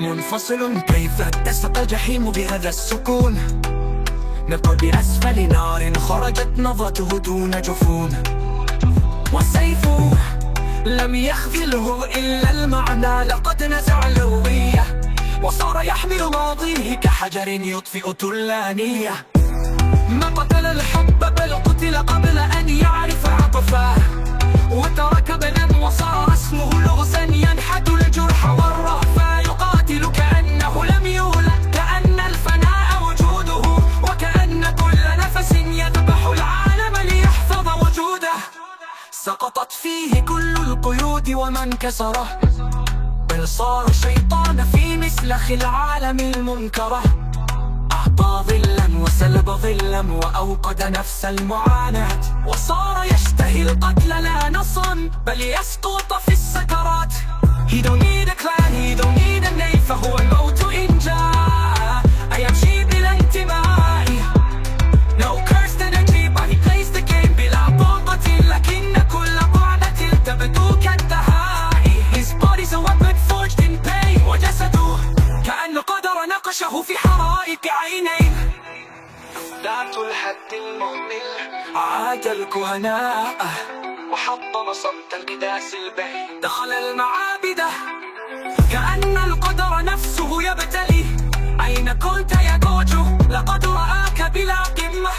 منفصل كيف اتسق الجحيم بهذا السكون؟ نبقى بأسفل نار خرجت نظرته دون جفون. وسيفه لم يخذله إلا المعنى لقد نزع الهوية وصار يحمل ماضيه كحجر يطفئ تلانية ما قتل الحب بل قتل قبل أن يعرف عطفاه وترك بنا وصار اسمه لغزا ينحت الجرح والرهفة يقاتل كأنه لم يولد كأن الفناء وجوده وكأن كل نفس يذبح العالم ليحفظ وجوده. سقطت فيه كل القيود ومن كسره بل صار شيطان في مسلخ العالم المنكره. أعطى ظلا وسلب ظلا وأوقد نفس المعاناة. وصار يشتهي القتل لا نصا بل يسقط في السكرات. He don't need a clan, he don't need a name فهو الموت إن جاء. أيمشي بلا انتماء. No cursed energy but he plays the game بلا طاقة لكن كل طعنة تبدو كالدهاء. His body's a weapon forged in pain وجسده كأن القدر نقشه في حرائق عينيه. ذات الحد المهمل عاد الكهناء. وحطم صمت القداس البهي دخل المعابد. كأن القدر نفسه يبتلي. أين كنت يا جوجو؟ لقد رآك بلا قمة.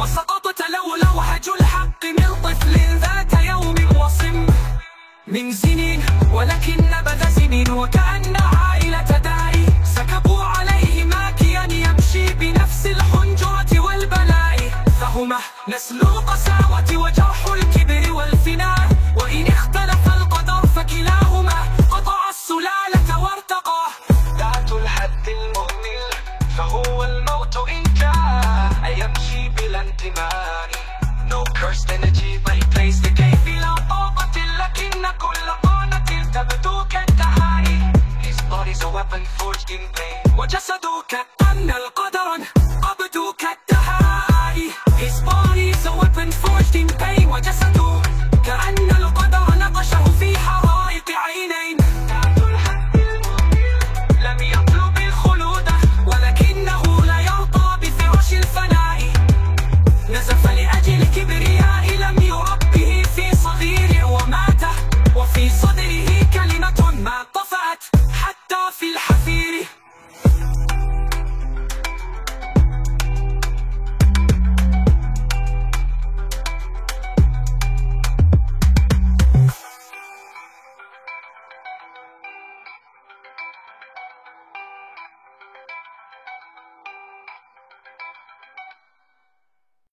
وسقطت لو لوحج الحق من طفل ذات يوم وصم. من سنين ولكن نبذ سنين وكأن عائلة فهما نسل القساوة وجرح الكبر والفناء. وإن اختلف القدر فكلاهما قطع السلالة وارتقى. ذات الحد المهمل فهو الموت إن جاء. يمشي بلا انتماء. No cursed energy but he plays the game. بلا طاقة لكن كل طعنة تبدو كالدهاء. His body's a weapon forged in pain وجسده كأن القدر